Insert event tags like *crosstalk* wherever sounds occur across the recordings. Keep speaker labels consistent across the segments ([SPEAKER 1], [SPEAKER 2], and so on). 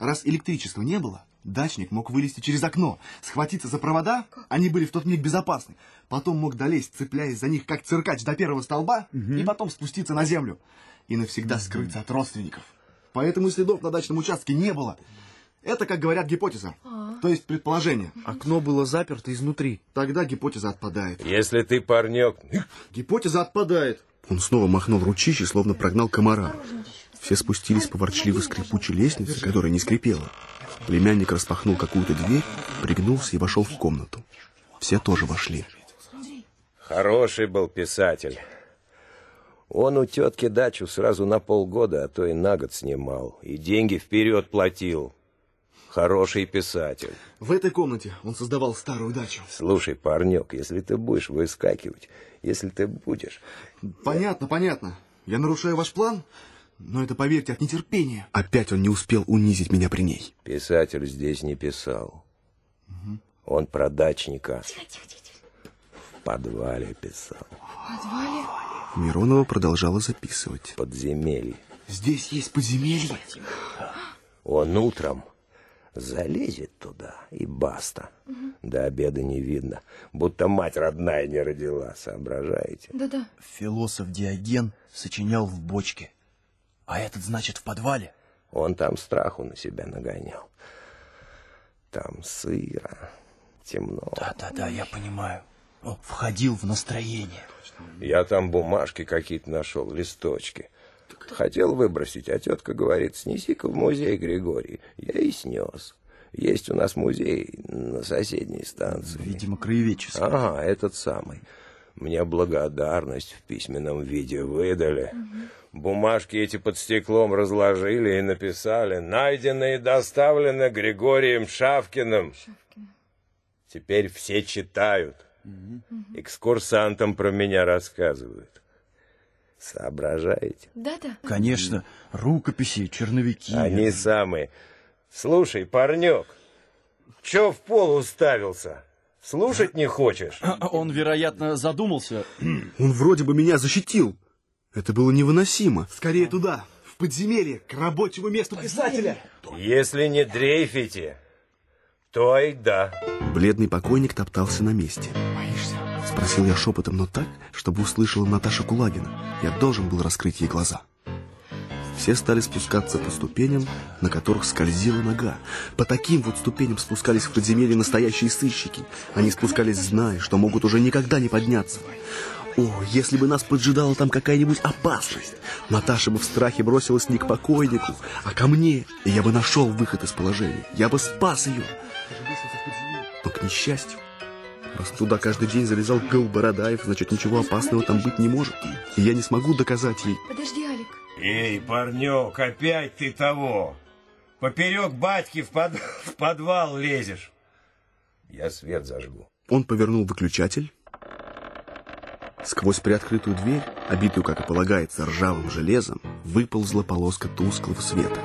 [SPEAKER 1] Раз электричества не было, дачник мог вылезти через окно, схватиться за провода, они были в тот миг безопасны. Потом мог долезть, цепляясь за них, как циркач до первого столба, и потом спуститься на землю. И навсегда скрыться от родственников. Поэтому следов на дачном участке не было. Это, как говорят, гипотеза. То есть предположение.
[SPEAKER 2] Окно было заперто изнутри.
[SPEAKER 1] Тогда гипотеза отпадает.
[SPEAKER 3] Если ты парнек...
[SPEAKER 1] Гипотеза отпадает. Он снова махнул ручище, словно прогнал комара. Все спустились по ворчливо скрипучей лестнице, которая не скрипела. Племянник распахнул какую-то дверь, пригнулся и вошел в комнату. Все тоже вошли.
[SPEAKER 3] Хороший был писатель. Он у тетки дачу сразу на полгода, а то и на год снимал. И деньги вперед платил. Хороший писатель.
[SPEAKER 1] В этой комнате он создавал старую дачу.
[SPEAKER 3] Слушай, парнек, если ты будешь выскакивать, если ты будешь...
[SPEAKER 1] Понятно, понятно. Я нарушаю ваш план, но это, поверьте, от нетерпения. Опять он не успел унизить меня при ней.
[SPEAKER 3] Писатель здесь не писал. Он про дачника. В подвале писал.
[SPEAKER 4] подвале?
[SPEAKER 1] Миронова продолжала записывать.
[SPEAKER 3] Подземелье.
[SPEAKER 1] Здесь есть подземелье?
[SPEAKER 3] Он утром залезет туда и баста. До обеда не видно, будто мать родная не родила, соображаете?
[SPEAKER 4] Да-да.
[SPEAKER 2] Философ Диоген сочинял в бочке. А этот, значит, в подвале?
[SPEAKER 3] Он там страху на себя нагонял. Там сыро, темно.
[SPEAKER 2] Да-да-да, я понимаю. Он входил в настроение.
[SPEAKER 3] Я там бумажки какие-то нашел, листочки. Хотел выбросить, а тетка говорит, снеси-ка в музей, Григорий. Я и снес. Есть у нас музей на соседней станции.
[SPEAKER 2] Видимо, краеведческий.
[SPEAKER 3] Ага, этот самый. Мне благодарность в письменном виде выдали. Бумажки эти под стеклом разложили и написали «Найдено и доставлено Григорием Шавкиным». Теперь все читают. Экскурсантам про меня рассказывают. Соображаете?
[SPEAKER 4] Да-да.
[SPEAKER 2] Конечно, рукописи, черновики.
[SPEAKER 3] Они самые. Слушай, парнек, чё в пол уставился? Слушать не хочешь? *clears throat*
[SPEAKER 2] Он, вероятно, задумался.
[SPEAKER 1] Он вроде бы меня защитил. Это было невыносимо. Скорее туда, в подземелье, к рабочему месту писателя.
[SPEAKER 3] Если не дрейфите, то и да.
[SPEAKER 1] Бледный покойник топтался на месте. Боишься? Спросил я шепотом, но так, чтобы услышала Наташа Кулагина. Я должен был раскрыть ей глаза. Все стали спускаться по ступеням, на которых скользила нога. По таким вот ступеням спускались в подземелье настоящие сыщики. Они спускались, зная, что могут уже никогда не подняться. О, если бы нас поджидала там какая-нибудь опасность. Наташа бы в страхе бросилась не к покойнику, а ко мне, и я бы нашел выход из положения. Я бы спас ее. Но, к несчастью, раз туда каждый день залезал Гыл Бородаев, значит, ничего опасного там быть не может. И я не смогу доказать ей.
[SPEAKER 4] Подожди, Алик.
[SPEAKER 3] Эй, парнек, опять ты того. Поперек батьки в, под- *laughs* в подвал лезешь. Я свет зажгу.
[SPEAKER 1] Он повернул выключатель. Сквозь приоткрытую дверь, обитую, как и полагается, ржавым железом, выползла полоска тусклого света.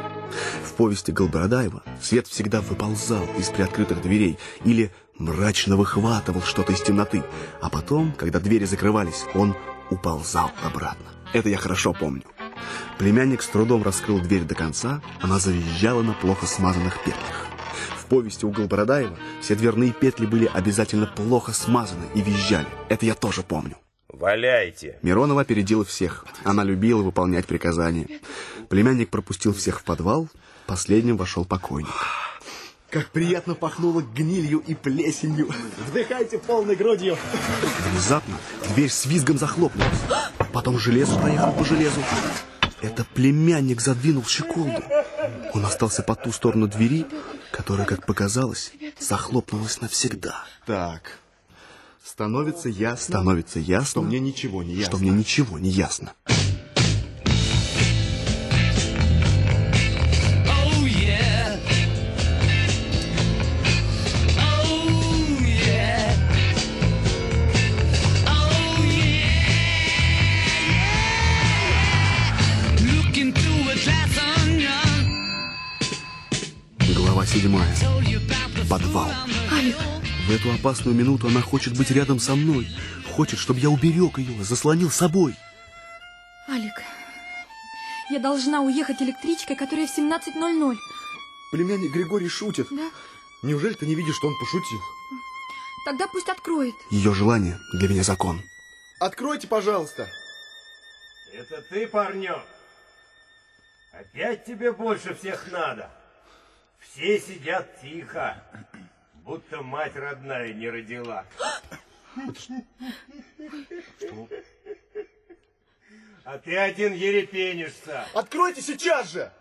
[SPEAKER 1] В повести Голбородаева свет всегда выползал из приоткрытых дверей или мрачно выхватывал что-то из темноты, а потом, когда двери закрывались, он уползал обратно. Это я хорошо помню. Племянник с трудом раскрыл дверь до конца, она завизжала на плохо смазанных петлях. В повести у Голбородаева все дверные петли были обязательно плохо смазаны и визжали. Это я тоже помню.
[SPEAKER 3] Валяйте.
[SPEAKER 1] Миронова опередила всех. Она любила выполнять приказания. Племянник пропустил всех в подвал. Последним вошел покойник. Как приятно пахнуло гнилью и плесенью. Вдыхайте полной грудью. Внезапно дверь с визгом захлопнулась. Потом железо проехал по железу. Это племянник задвинул щеколду. Он остался по ту сторону двери, которая, как показалось, захлопнулась навсегда. Так, становится ясно, становится ясно, что мне ничего не ясно. Что мне ничего не ясно.
[SPEAKER 5] Oh.
[SPEAKER 1] Глава седьмая. Подвал.
[SPEAKER 4] Алик,
[SPEAKER 1] В эту опасную минуту она хочет быть рядом со мной. Хочет, чтобы я уберег ее, заслонил собой.
[SPEAKER 4] Алик, я должна уехать электричкой, которая в 17.00.
[SPEAKER 1] Племянник Григорий шутит.
[SPEAKER 4] Да?
[SPEAKER 1] Неужели ты не видишь, что он пошутил?
[SPEAKER 4] Тогда пусть откроет.
[SPEAKER 1] Ее желание для меня закон.
[SPEAKER 6] Откройте, пожалуйста.
[SPEAKER 7] Это ты, парнек? Опять тебе больше всех надо. Все сидят тихо, будто мать родная не родила. А ты один ерепенишься.
[SPEAKER 6] Откройте сейчас же!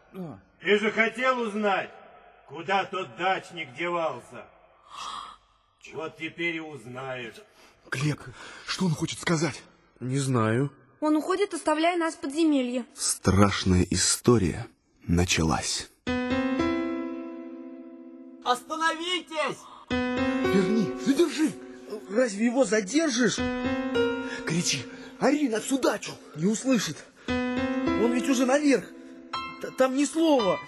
[SPEAKER 7] Ты же хотел узнать, куда тот дачник девался. Вот теперь и узнаешь.
[SPEAKER 1] Глеб, что он хочет сказать?
[SPEAKER 6] Не знаю.
[SPEAKER 4] Он уходит, оставляя нас в подземелье.
[SPEAKER 1] Страшная история началась.
[SPEAKER 2] Остановитесь!
[SPEAKER 6] Верни, задержи. Разве его задержишь? Кричи, ори на всю дачу. Не услышит. Он ведь уже наверх. Т- Там ни слова.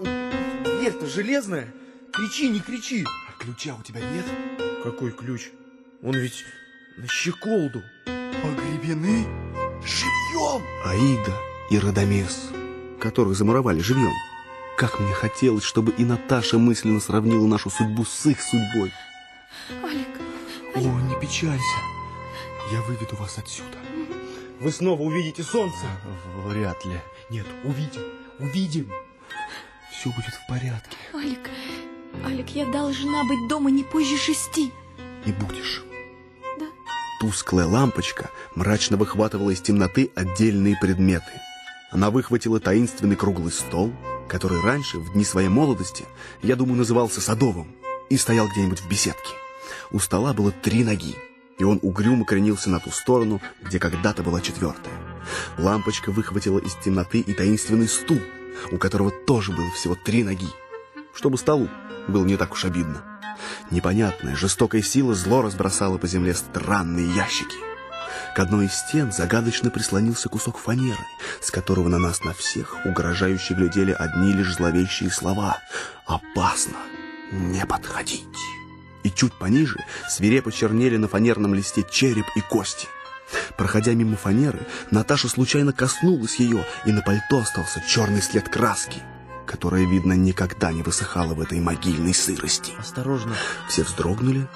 [SPEAKER 6] Дверь-то железная. Кричи, не кричи.
[SPEAKER 1] А ключа у тебя нет?
[SPEAKER 6] Какой ключ? Он ведь на щеколду.
[SPEAKER 1] Погребены живьем! Аида и Радамес, которых замуровали живьем. Как мне хотелось, чтобы и Наташа мысленно сравнила нашу судьбу с их судьбой.
[SPEAKER 4] Алик,
[SPEAKER 1] О, не печалься. Я выведу вас отсюда. Вы снова увидите солнце.
[SPEAKER 2] Вряд ли.
[SPEAKER 1] Нет, увидим, увидим. Все будет в порядке.
[SPEAKER 4] Алик, Алик, я должна быть дома не позже шести.
[SPEAKER 1] И будешь.
[SPEAKER 4] Да.
[SPEAKER 1] Тусклая лампочка мрачно выхватывала из темноты отдельные предметы. Она выхватила таинственный круглый стол, который раньше, в дни своей молодости, я думаю, назывался садовым, и стоял где-нибудь в беседке. У стола было три ноги, и он угрюмо кренился на ту сторону, где когда-то была четвертая. Лампочка выхватила из темноты и таинственный стул, у которого тоже было всего три ноги. Чтобы столу было не так уж обидно. Непонятная, жестокая сила зло разбросала по земле странные ящики. К одной из стен загадочно прислонился кусок фанеры, с которого на нас на всех угрожающе глядели одни лишь зловещие слова «Опасно! Не подходить!» И чуть пониже свирепо чернели на фанерном листе череп и кости. Проходя мимо фанеры, Наташа случайно коснулась ее, и на пальто остался черный след краски, которая, видно, никогда не высыхала в этой могильной сырости.
[SPEAKER 6] Осторожно,
[SPEAKER 1] Все вздрогнули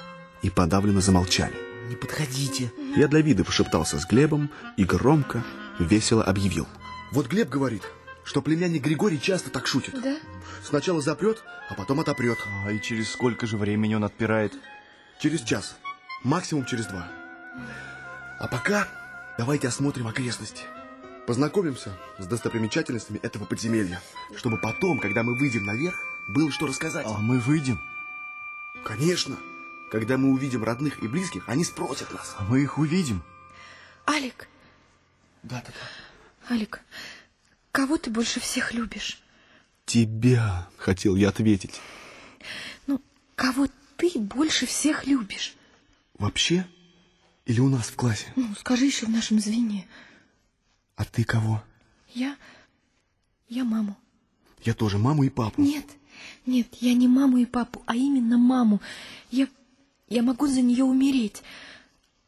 [SPEAKER 1] и подавленно замолчали.
[SPEAKER 6] Не подходите.
[SPEAKER 1] Я для вида пошептался с Глебом и громко, весело объявил.
[SPEAKER 6] Вот Глеб говорит, что племянник Григорий часто так шутит.
[SPEAKER 4] Да?
[SPEAKER 6] Сначала запрет, а потом отопрет.
[SPEAKER 2] А и через сколько же времени он отпирает?
[SPEAKER 6] Через час. Максимум через два. А пока давайте осмотрим окрестности. Познакомимся с достопримечательностями этого подземелья. Чтобы потом, когда мы выйдем наверх, было что рассказать.
[SPEAKER 2] А мы выйдем,
[SPEAKER 6] Конечно. Когда мы увидим родных и близких, они спросят нас.
[SPEAKER 2] а мы их увидим.
[SPEAKER 4] Алик,
[SPEAKER 6] Да, да, да.
[SPEAKER 4] Алик, кого ты больше всех любишь?
[SPEAKER 1] «Тебя!» — хотел я ответить.
[SPEAKER 4] Ну, кого ты больше всех любишь?
[SPEAKER 1] «Вообще? Или у нас в классе?
[SPEAKER 4] Ну, скажи еще в нашем звене.
[SPEAKER 1] А ты кого?»
[SPEAKER 4] Я... Я маму.
[SPEAKER 1] «Я тоже маму и папу».
[SPEAKER 4] Нет, нет, я не маму и папу, а именно маму. Я... Я могу за нее умереть.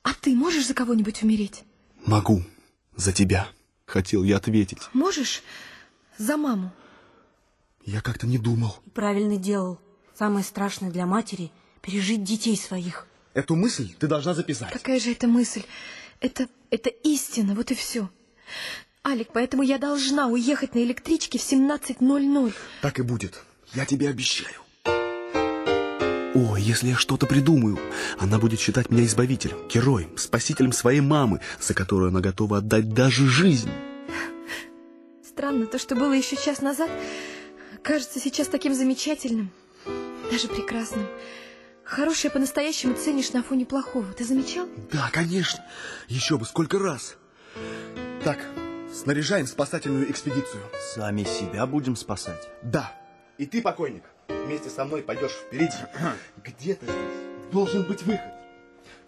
[SPEAKER 4] А ты можешь за кого-нибудь умереть?
[SPEAKER 1] «Могу. За тебя», — хотел я ответить.
[SPEAKER 4] Можешь за маму?
[SPEAKER 1] Я как-то не думал.
[SPEAKER 8] Правильно делал. Самое страшное для матери — пережить детей своих.
[SPEAKER 6] Эту мысль ты должна записать.
[SPEAKER 4] Какая же это мысль? Это, это истина, вот и все. Алик, поэтому я должна уехать на электричке в 17.00.
[SPEAKER 6] Так и будет. Я тебе обещаю.
[SPEAKER 1] О, если я что-то придумаю, она будет считать меня избавителем, героем, спасителем своей мамы, за которую она готова отдать даже жизнь.
[SPEAKER 4] Странно, то, что было еще час назад, кажется сейчас таким замечательным, даже прекрасным. Хорошее по-настоящему ценишь на фоне плохого. Ты замечал?
[SPEAKER 6] Да, конечно. Еще бы сколько раз. Так, снаряжаем спасательную экспедицию.
[SPEAKER 2] Сами себя будем спасать.
[SPEAKER 6] Да. И ты, покойник, вместе со мной пойдешь впереди. *clears throat* Где-то здесь должен быть выход.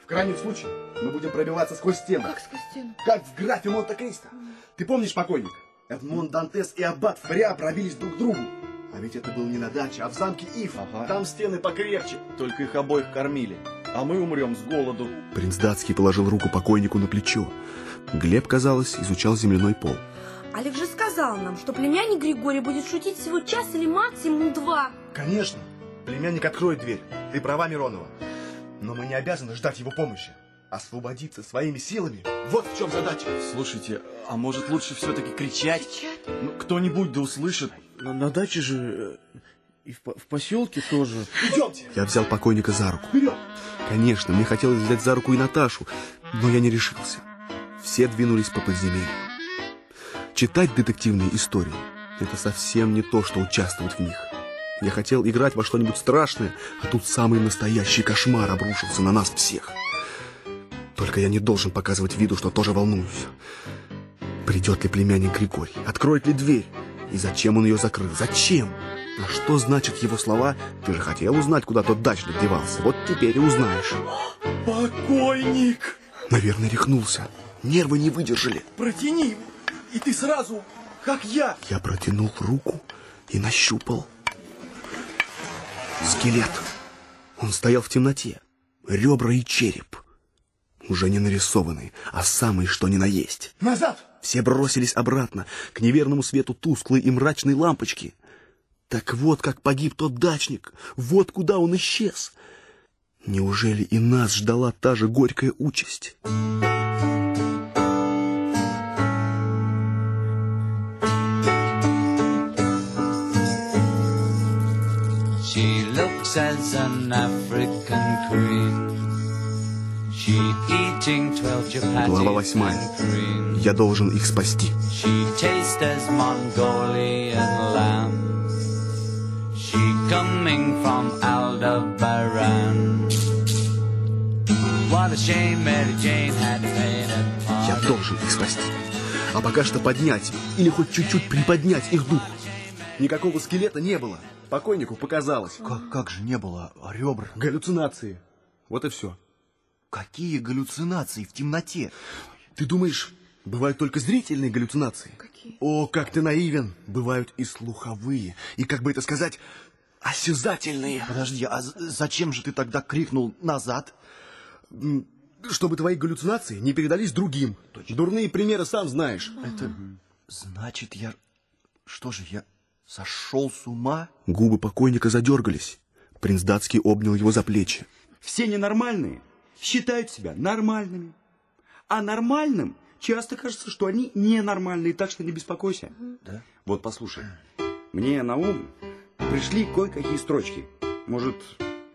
[SPEAKER 6] В крайнем случае мы будем пробиваться сквозь стену.
[SPEAKER 4] Как сквозь стену?
[SPEAKER 6] Как в графе Монте-Кристо. Ты помнишь, покойник? Эдмон Дантес и Аббат Фриа пробились друг к другу. А ведь это был не на даче, а в замке Иф.
[SPEAKER 2] Ага.
[SPEAKER 6] Там стены покрепче.
[SPEAKER 2] Только их обоих кормили. А мы умрем с голоду.
[SPEAKER 1] Принц Датский положил руку покойнику на плечо. Глеб, казалось, изучал земляной пол.
[SPEAKER 8] Олег же сказал нам, что племянник Григорий будет шутить всего час или максимум два.
[SPEAKER 1] Конечно. Племянник откроет дверь. Ты права, Миронова. Но мы не обязаны ждать его помощи. Освободиться своими силами. Вот в чем задача.
[SPEAKER 2] Слушайте, а может лучше все-таки кричать?
[SPEAKER 4] Кричат.
[SPEAKER 2] Ну, кто-нибудь да услышит.
[SPEAKER 6] На, на даче же э, и в, в поселке тоже.
[SPEAKER 1] Идемте. Я взял покойника за руку. Конечно, мне хотелось взять за руку и Наташу, но я не решился. Все двинулись по подземелью. Читать детективные истории – это совсем не то, что участвовать в них. Я хотел играть во что-нибудь страшное, а тут самый настоящий кошмар обрушился на нас всех. Только я не должен показывать виду, что тоже волнуюсь. Придет ли племянник Григорий? Откроет ли дверь? И зачем он ее закрыл? Зачем? А что значат его слова? Ты же хотел узнать, куда тот дачник девался. Вот теперь и узнаешь.
[SPEAKER 2] Покойник!
[SPEAKER 1] Наверное, рехнулся. Нервы не выдержали.
[SPEAKER 2] Протяни, и ты сразу, как я.
[SPEAKER 1] Я протянул руку и нащупал. Скелет. Он стоял в темноте. Ребра и череп. Уже не нарисованные, а самые что ни на есть.
[SPEAKER 6] Назад!
[SPEAKER 1] Все бросились обратно, к неверному свету тусклой и мрачной лампочки. Так вот, как погиб тот дачник, вот куда он исчез. Неужели и нас ждала та же горькая участь?
[SPEAKER 5] As an African queen. She eating
[SPEAKER 1] Глава восьмая. Я должен их спасти.
[SPEAKER 5] She tastes as Mongolian lamb. She coming from Aldebaran. What a shame Mary Jane had fainted.
[SPEAKER 1] Я должен их спасти. А пока что поднять или хоть чуть-чуть приподнять их дух. Никакого скелета не было. Покойнику показалось.
[SPEAKER 2] Как, как же не было а ребр?
[SPEAKER 1] Галлюцинации. Вот и все.
[SPEAKER 2] Какие галлюцинации в темноте?
[SPEAKER 1] Ты думаешь, бывают только зрительные галлюцинации?
[SPEAKER 4] Какие?
[SPEAKER 1] О, как ты наивен! Бывают и слуховые, и, как бы это сказать, осязательные.
[SPEAKER 2] Подожди, а зачем же ты тогда крикнул назад?
[SPEAKER 1] Чтобы твои галлюцинации не передались другим. Дурные примеры сам знаешь.
[SPEAKER 2] Это значит, я... Что же, я сошел с ума?
[SPEAKER 1] Губы покойника задергались. Принц датский обнял его за плечи.
[SPEAKER 9] Все ненормальные считают себя нормальными. А нормальным часто кажется, что они ненормальные, так что не беспокойся.
[SPEAKER 2] Да?
[SPEAKER 9] Вот послушай, мне на ум пришли кое-какие строчки. Может,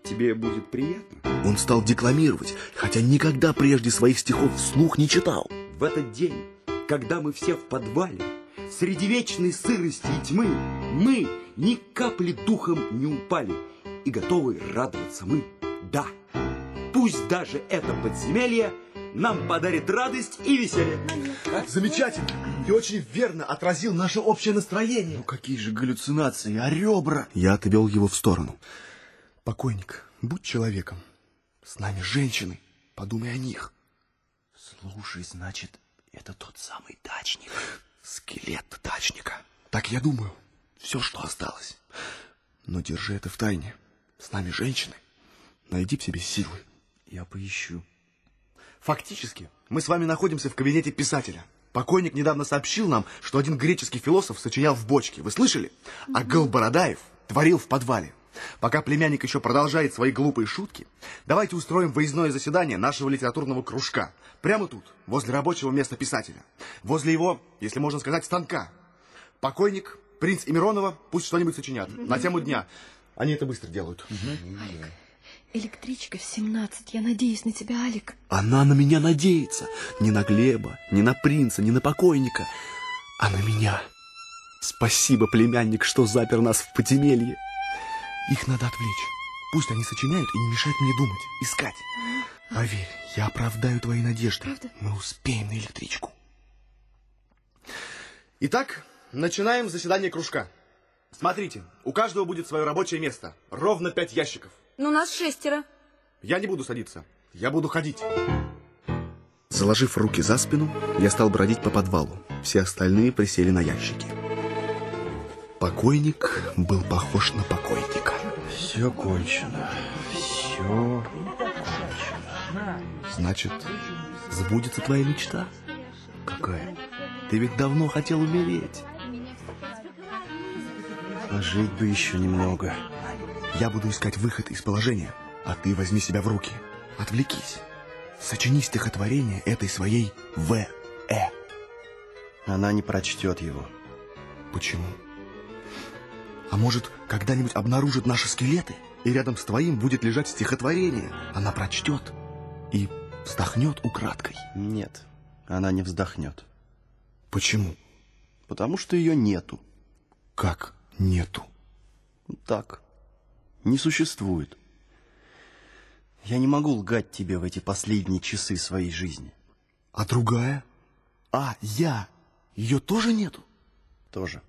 [SPEAKER 9] тебе будет приятно?
[SPEAKER 1] Он стал декламировать, хотя никогда прежде своих стихов вслух не читал.
[SPEAKER 9] В этот день, когда мы все в подвале, среди вечной сырости и тьмы, мы ни капли духом не упали и готовы радоваться мы. Да, пусть даже это подземелье нам подарит радость и веселье.
[SPEAKER 1] Замечательно. Ты очень верно отразил наше общее настроение.
[SPEAKER 2] Ну какие же галлюцинации, а ребра?
[SPEAKER 1] Я отвел его в сторону. Покойник, будь человеком. С нами женщины. Подумай о них.
[SPEAKER 2] Слушай, значит, это тот самый дачник.
[SPEAKER 1] Скелет дачника. Так я думаю. Все, что осталось. Но держи это в тайне. С нами женщины. Найди в себе силы.
[SPEAKER 2] Я поищу.
[SPEAKER 1] Фактически, мы с вами находимся в кабинете писателя. Покойник недавно сообщил нам, что один греческий философ сочинял в бочке. Вы слышали? А Галбородаев творил в подвале. Пока племянник еще продолжает свои глупые шутки, давайте устроим выездное заседание нашего литературного кружка. Прямо тут, возле рабочего места писателя. Возле его, если можно сказать, станка. Покойник, принц и Миронова пусть что-нибудь сочинят. На тему дня. Они это быстро делают.
[SPEAKER 4] Электричка в 17. Я надеюсь на тебя, Алик.
[SPEAKER 1] Она на меня надеется. Не на Глеба, не на принца, не на покойника, а на меня. Спасибо, племянник, что запер нас в подземелье. Их надо отвлечь. Пусть они сочиняют и не мешают мне думать, искать. Поверь, я оправдаю твои надежды.
[SPEAKER 4] Правда?
[SPEAKER 1] Мы успеем на электричку. Итак, начинаем заседание кружка. Смотрите, у каждого будет свое рабочее место. Ровно пять ящиков.
[SPEAKER 8] Ну, нас шестеро.
[SPEAKER 1] Я не буду садиться. Я буду ходить. Заложив руки за спину, я стал бродить по подвалу. Все остальные присели на ящики. Покойник был похож на покойника.
[SPEAKER 2] Все кончено. Все.
[SPEAKER 1] Значит, сбудется твоя мечта?
[SPEAKER 2] Какая?
[SPEAKER 1] Ты ведь давно хотел умереть.
[SPEAKER 2] Пожить бы еще немного.
[SPEAKER 1] Я буду искать выход из положения, а ты возьми себя в руки. Отвлекись. Сочини стихотворение этой своей В. Э.
[SPEAKER 2] Она не прочтет его.
[SPEAKER 1] Почему? А может, когда-нибудь обнаружит наши скелеты, и рядом с твоим будет лежать стихотворение. Она прочтет и вздохнет украдкой.
[SPEAKER 2] Нет, она не вздохнет.
[SPEAKER 1] Почему?
[SPEAKER 2] Потому что ее нету.
[SPEAKER 1] Как нету?
[SPEAKER 2] Так. Не существует. Я не могу лгать тебе в эти последние часы своей жизни.
[SPEAKER 1] А другая? А, я. Ее тоже нету?
[SPEAKER 2] Тоже.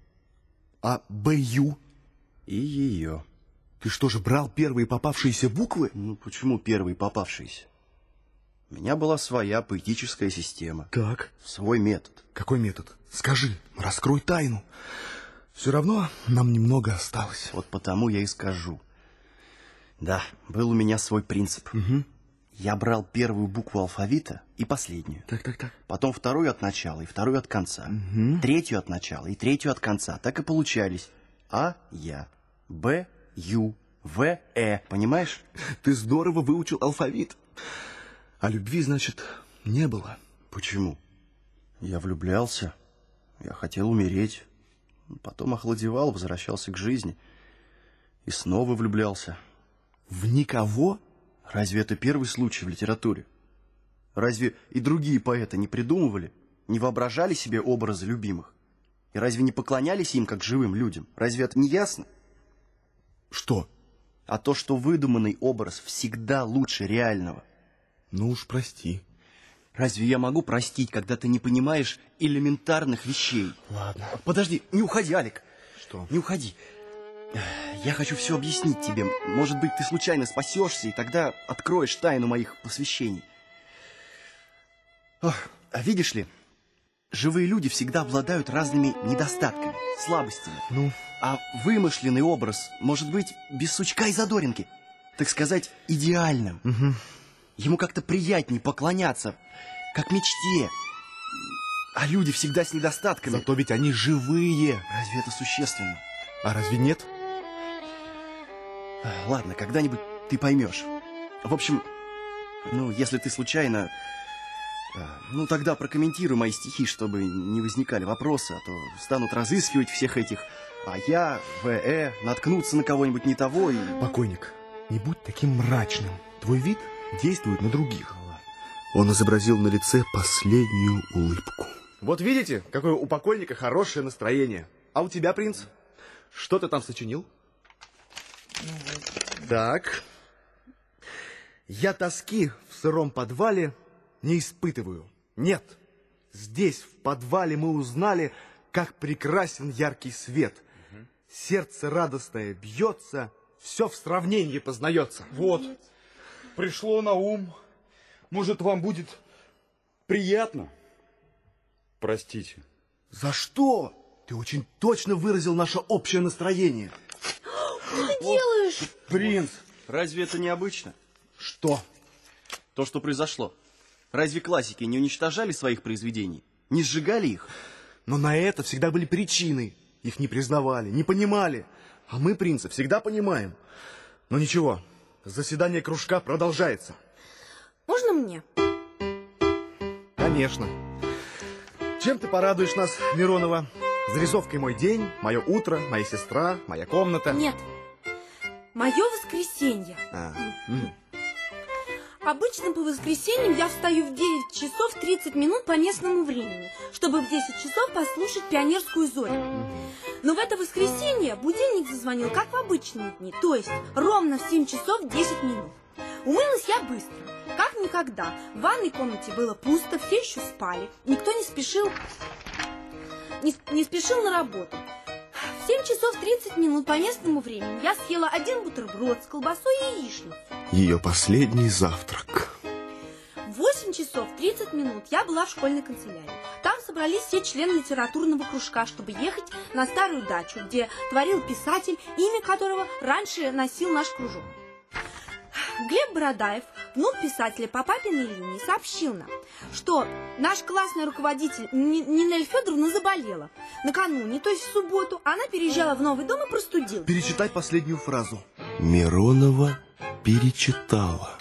[SPEAKER 1] А Б.Ю.?
[SPEAKER 2] И ее.
[SPEAKER 1] Ты что же, брал первые попавшиеся буквы?
[SPEAKER 2] Ну, почему первые попавшиеся? У меня была своя поэтическая система.
[SPEAKER 1] Так.
[SPEAKER 2] Свой метод.
[SPEAKER 1] Какой метод? Скажи, раскрой тайну. Все равно нам немного осталось.
[SPEAKER 2] Вот потому я и скажу. Да, был у меня свой принцип.
[SPEAKER 1] Угу.
[SPEAKER 2] Я брал первую букву алфавита и последнюю.
[SPEAKER 1] Так, так, так.
[SPEAKER 2] Потом вторую от начала и вторую от конца.
[SPEAKER 1] Угу.
[SPEAKER 2] Третью от начала и третью от конца. Так и получались. А, я. Б, Ю, В, Э. Понимаешь?
[SPEAKER 1] Ты здорово выучил алфавит. А любви, значит, не было.
[SPEAKER 2] Почему? Я влюблялся. Я хотел умереть. Потом охладевал, возвращался к жизни. И снова влюблялся.
[SPEAKER 1] В никого?
[SPEAKER 2] Разве это первый случай в литературе? Разве и другие поэты не придумывали, не воображали себе образы любимых? И разве не поклонялись им как живым людям? Разве это не ясно?
[SPEAKER 1] Что?
[SPEAKER 2] А то, что выдуманный образ всегда лучше реального.
[SPEAKER 1] Ну уж прости.
[SPEAKER 2] Разве я могу простить, когда ты не понимаешь элементарных вещей?
[SPEAKER 1] Ладно.
[SPEAKER 2] Подожди, не уходи, Алик.
[SPEAKER 1] Что?
[SPEAKER 2] Не уходи. Я хочу все объяснить тебе. Может быть, ты случайно спасешься, и тогда откроешь тайну моих посвящений. Ох, а видишь ли, живые люди всегда обладают разными недостатками, слабостями.
[SPEAKER 1] Ну?
[SPEAKER 2] А вымышленный образ может быть без сучка и задоринки. Так сказать, идеальным.
[SPEAKER 1] Угу.
[SPEAKER 2] Ему как-то приятнее поклоняться, как мечте. А люди всегда с недостатками.
[SPEAKER 1] Зато ведь они живые.
[SPEAKER 2] Разве это существенно?
[SPEAKER 1] А разве нет?
[SPEAKER 2] Ладно, когда-нибудь ты поймешь. В общем, ну, если ты случайно... Ну, тогда прокомментируй мои стихи, чтобы не возникали вопросы, а то станут разыскивать всех этих... А я, В.Э., наткнуться на кого-нибудь не того и...
[SPEAKER 1] Покойник, не будь таким мрачным. Твой вид действует на других. Он изобразил на лице последнюю улыбку.
[SPEAKER 6] Вот видите, какое у покойника хорошее настроение. А у тебя, принц, что ты там сочинил? Так. Я тоски в сыром подвале не испытываю. Нет. Здесь, в подвале, мы узнали, как прекрасен яркий свет. Сердце радостное бьется, все в сравнении познается.
[SPEAKER 9] Вот, пришло на ум. Может, вам будет приятно? Простите.
[SPEAKER 6] За что? Ты очень точно выразил наше общее настроение.
[SPEAKER 8] Что ты делаешь?
[SPEAKER 2] Принц, разве это необычно?
[SPEAKER 6] Что?
[SPEAKER 2] То, что произошло. Разве классики не уничтожали своих произведений? Не сжигали их?
[SPEAKER 6] Но на это всегда были причины. Их не признавали, не понимали. А мы, принца, всегда понимаем. Но ничего, заседание кружка продолжается.
[SPEAKER 8] Можно мне?
[SPEAKER 6] Конечно. Чем ты порадуешь нас, Миронова? Зарисовкой «Мой день», «Мое утро», «Моя сестра», «Моя комната».
[SPEAKER 8] Нет. Мое воскресенье.
[SPEAKER 6] А, м.
[SPEAKER 8] Обычно по воскресеньям я встаю в 9 часов 30 минут по местному времени, чтобы в 10 часов послушать пионерскую зорю. Но в это воскресенье будильник зазвонил, как в обычные дни, то есть ровно в 7 часов 10 минут. Умылась я быстро, как никогда. В ванной комнате было пусто, все еще спали. Никто не спешил, не, не спешил на работу. В 7 часов 30 минут по местному времени я съела один бутерброд с колбасой и яичницу.
[SPEAKER 1] Ее последний завтрак.
[SPEAKER 8] В 8 часов 30 минут я была в школьной канцелярии. Там собрались все члены литературного кружка, чтобы ехать на старую дачу, где творил писатель, имя которого раньше носил наш кружок. Глеб Бородаев, внук писателя по папиной линии, сообщил нам, что наш классный руководитель Ни- Нинель Федоровна заболела. Накануне, то есть в субботу, она переезжала в новый дом и простудилась.
[SPEAKER 1] Перечитай последнюю фразу. Миронова перечитала.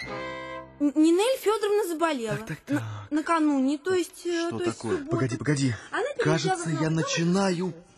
[SPEAKER 8] Нинель Федоровна заболела. На- накануне, то есть, э,
[SPEAKER 1] Что
[SPEAKER 8] то есть в
[SPEAKER 1] такое?
[SPEAKER 8] субботу.
[SPEAKER 6] Погоди, погоди.
[SPEAKER 8] Она
[SPEAKER 6] Кажется,
[SPEAKER 8] в новый
[SPEAKER 6] я начинаю